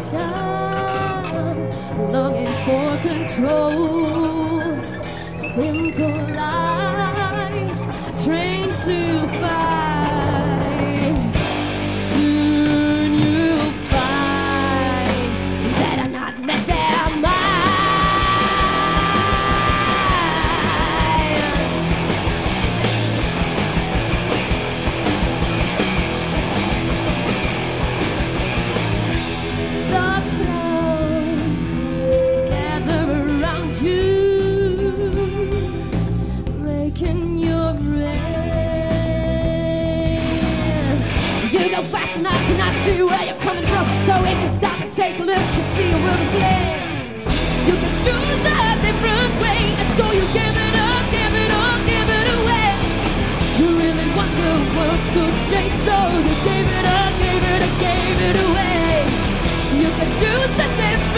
time, longing for control. Simple see a world of flame. You can choose a different way, and so you give it up, give it up, give it away. You really want the world to change, so you gave it up, gave it up, gave it away. You can choose a different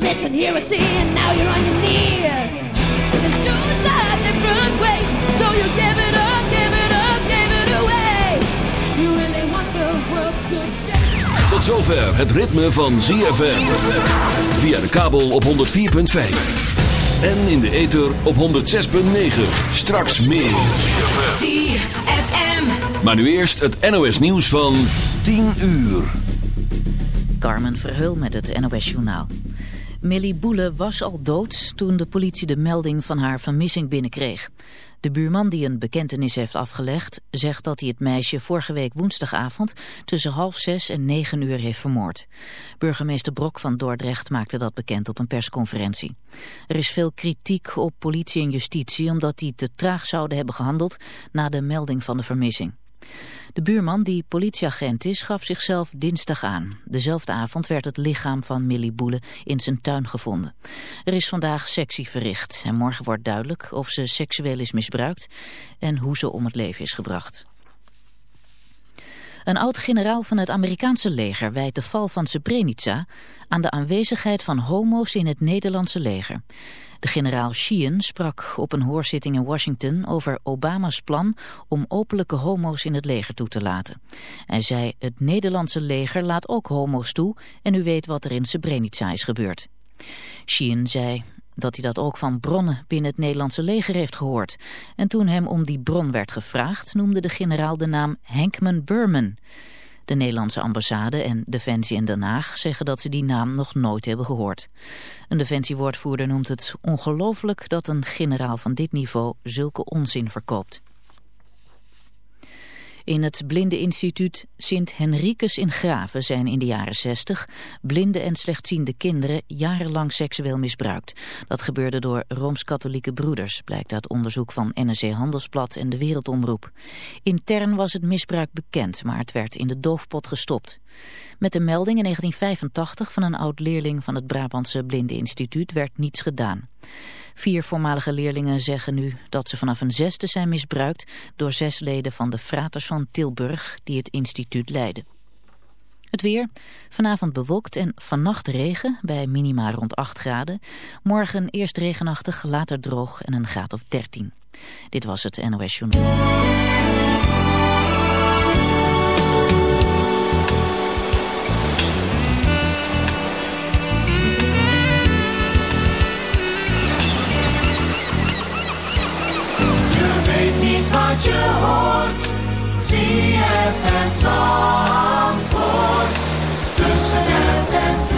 listen, hear or see, and now you're on your knees. And choose a different way, so you give it Tot zover het ritme van ZFM. Via de kabel op 104.5. En in de ether op 106.9. Straks meer. ZFM. Maar nu eerst het NOS nieuws van 10 uur. Carmen Verheul met het NOS Journaal. Millie Boele was al dood toen de politie de melding van haar vermissing binnenkreeg. De buurman die een bekentenis heeft afgelegd... zegt dat hij het meisje vorige week woensdagavond... tussen half zes en negen uur heeft vermoord. Burgemeester Brok van Dordrecht maakte dat bekend op een persconferentie. Er is veel kritiek op politie en justitie... omdat die te traag zouden hebben gehandeld... na de melding van de vermissing. De buurman, die politieagent is, gaf zichzelf dinsdag aan. Dezelfde avond werd het lichaam van Millie Boele in zijn tuin gevonden. Er is vandaag sectie verricht en morgen wordt duidelijk of ze seksueel is misbruikt en hoe ze om het leven is gebracht. Een oud-generaal van het Amerikaanse leger wijt de val van Srebrenica aan de aanwezigheid van homo's in het Nederlandse leger. De generaal Sheehan sprak op een hoorzitting in Washington over Obama's plan om openlijke homo's in het leger toe te laten. Hij zei, het Nederlandse leger laat ook homo's toe en u weet wat er in Srebrenica is gebeurd. Sheehan zei dat hij dat ook van bronnen binnen het Nederlandse leger heeft gehoord. En toen hem om die bron werd gevraagd, noemde de generaal de naam Hankman Burman. De Nederlandse ambassade en Defensie in Den Haag zeggen dat ze die naam nog nooit hebben gehoord. Een defensiewoordvoerder noemt het ongelooflijk dat een generaal van dit niveau zulke onzin verkoopt. In het blindeninstituut Sint Henricus in Graven zijn in de jaren 60 blinde en slechtziende kinderen jarenlang seksueel misbruikt. Dat gebeurde door Rooms-Katholieke broeders, blijkt uit onderzoek van NRC Handelsblad en de Wereldomroep. Intern was het misbruik bekend, maar het werd in de doofpot gestopt. Met de melding in 1985 van een oud-leerling van het Brabantse Blindeninstituut werd niets gedaan. Vier voormalige leerlingen zeggen nu dat ze vanaf een zesde zijn misbruikt door zes leden van de Fraters van Tilburg die het instituut leiden. Het weer. Vanavond bewolkt en vannacht regen bij minima rond 8 graden. Morgen eerst regenachtig, later droog en een graad of 13. Dit was het NOS Journal. Wat je hoort. ZFM Zandvoort. Tussen app en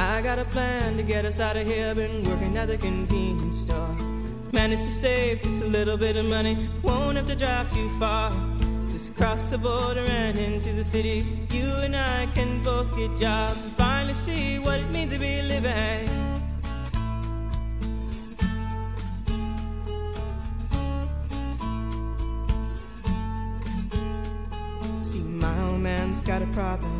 I got a plan to get us out of here. Been working at the convenience store. Managed to save just a little bit of money. Won't have to drive too far. Just cross the border and into the city. You and I can both get jobs and finally see what it means to be living. See, my old man's got a problem.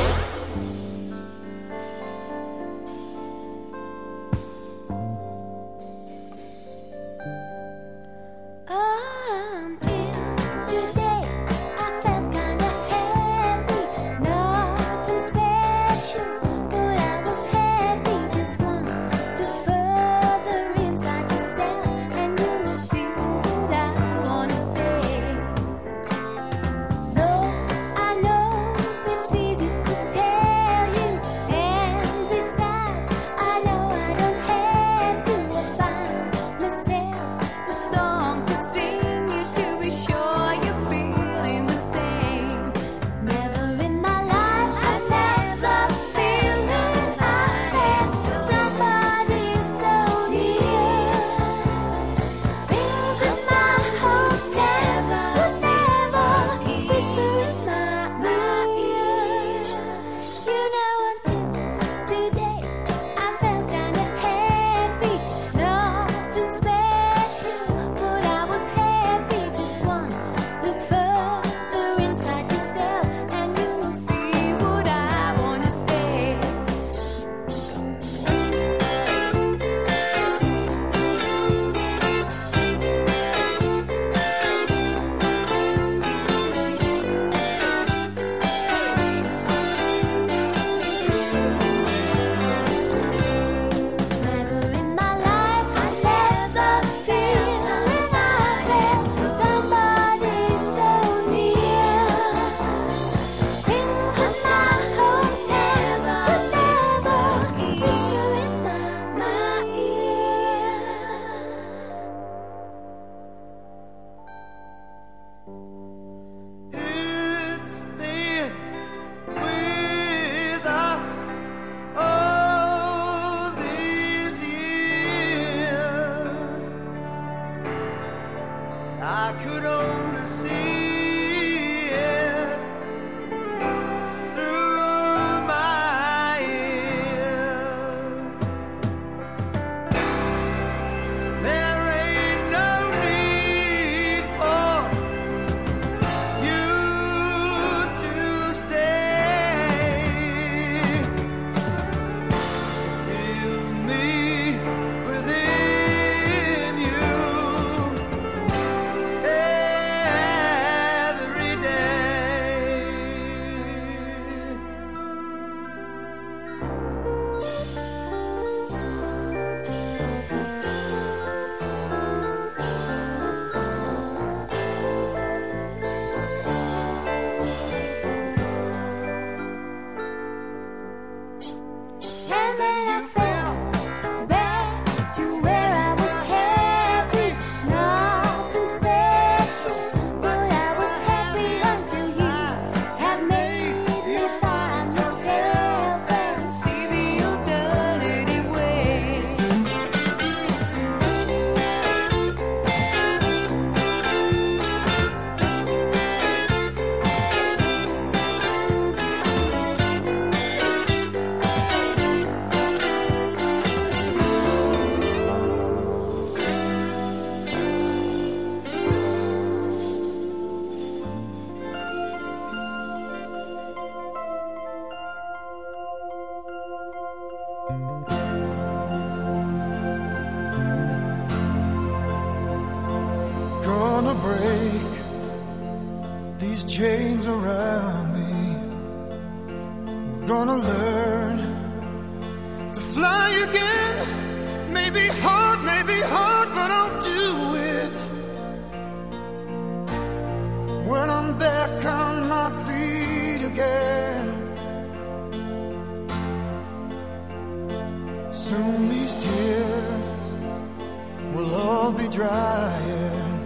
drying.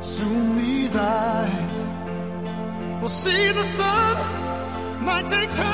Soon these eyes will see the sun. Might take time.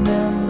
Remember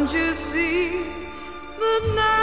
Don't you see the night?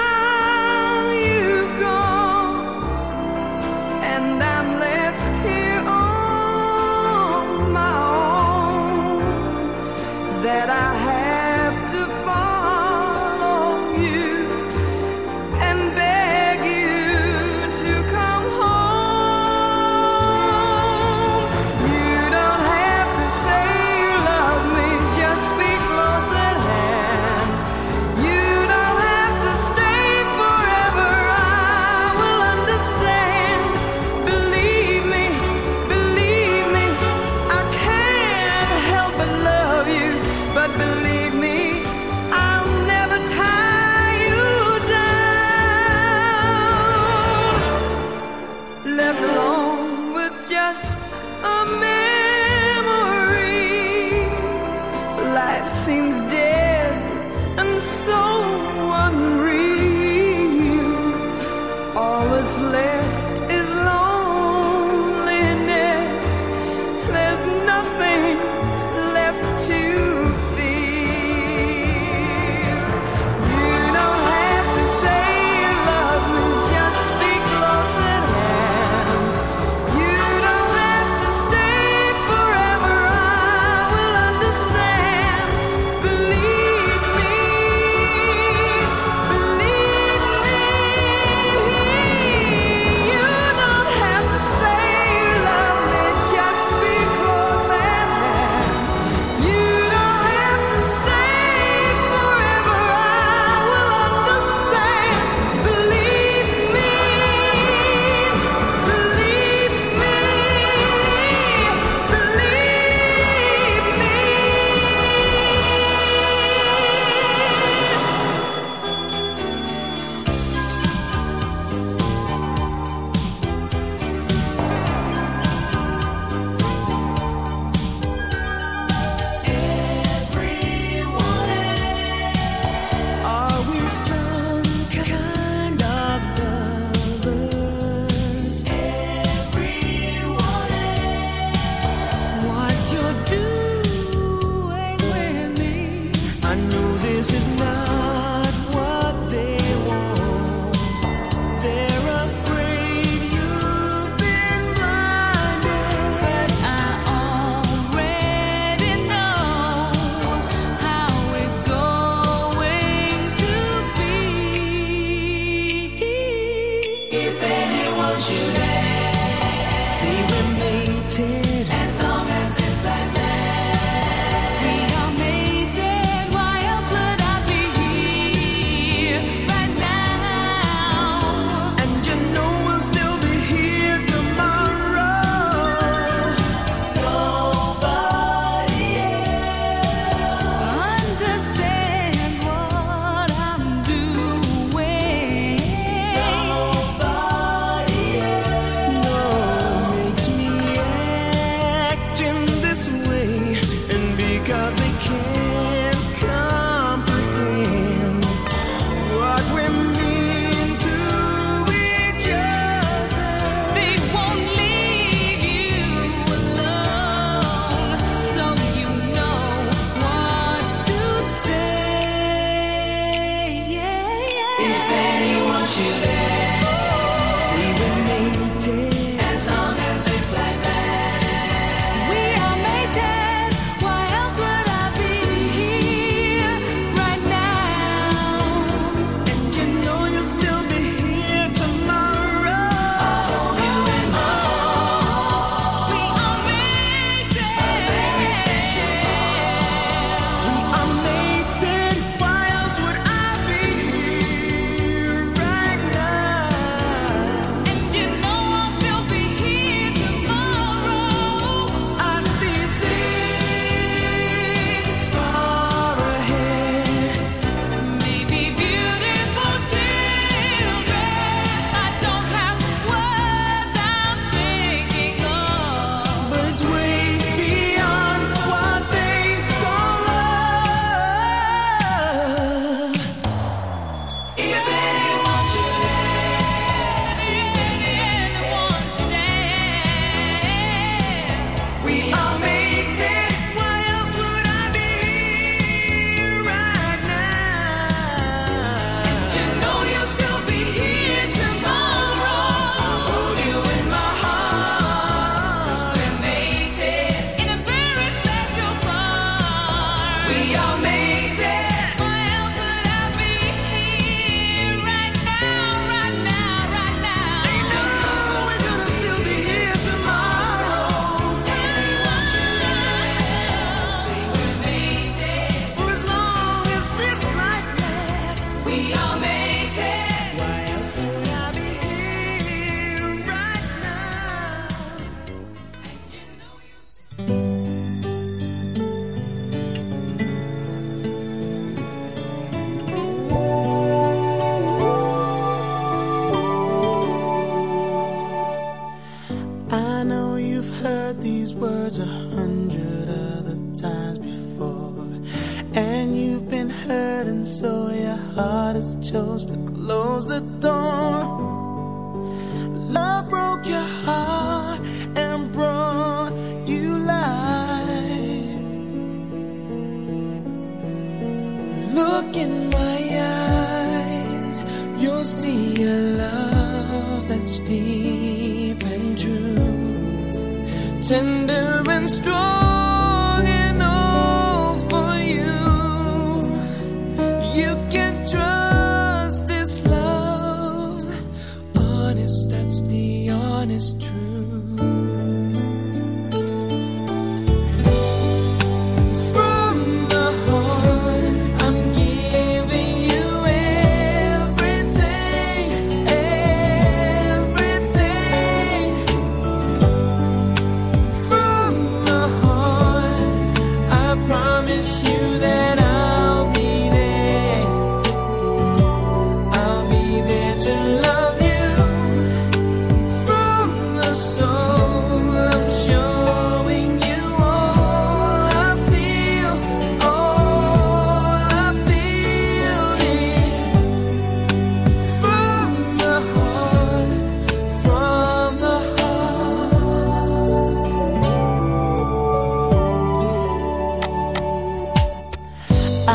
Should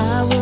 I will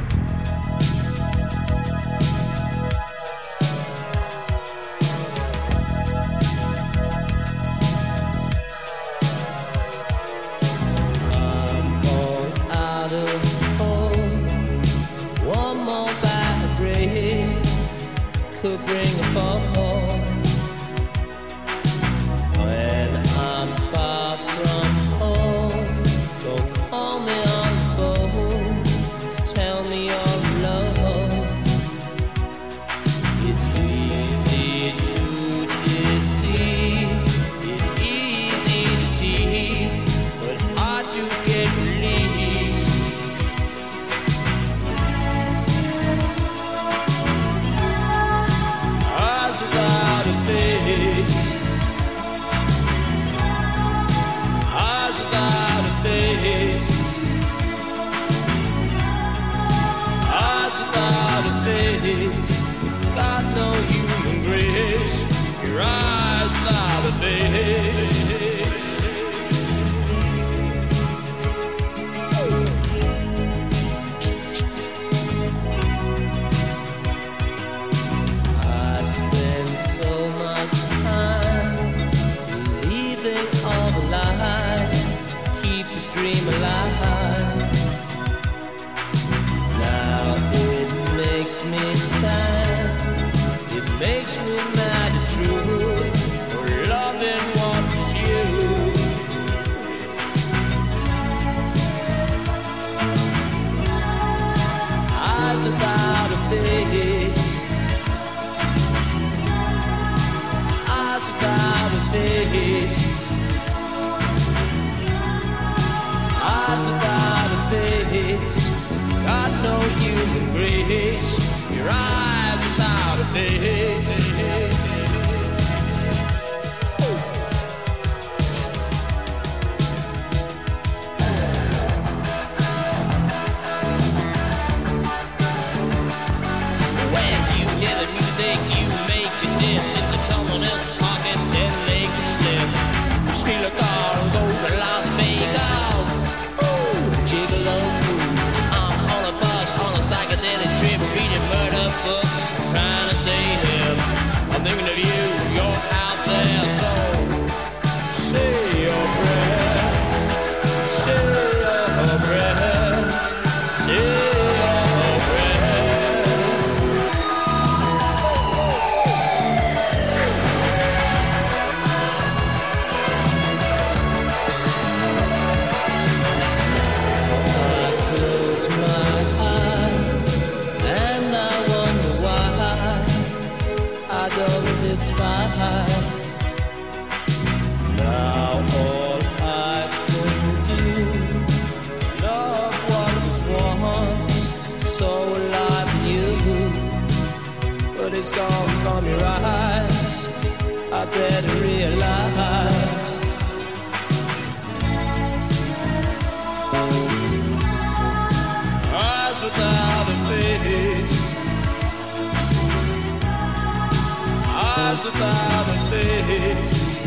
without a face.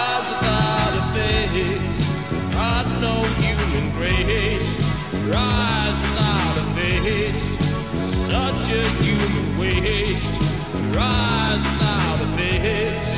Eyes without a face. Human grace. Rise without a face. Such a human waste. Without a face.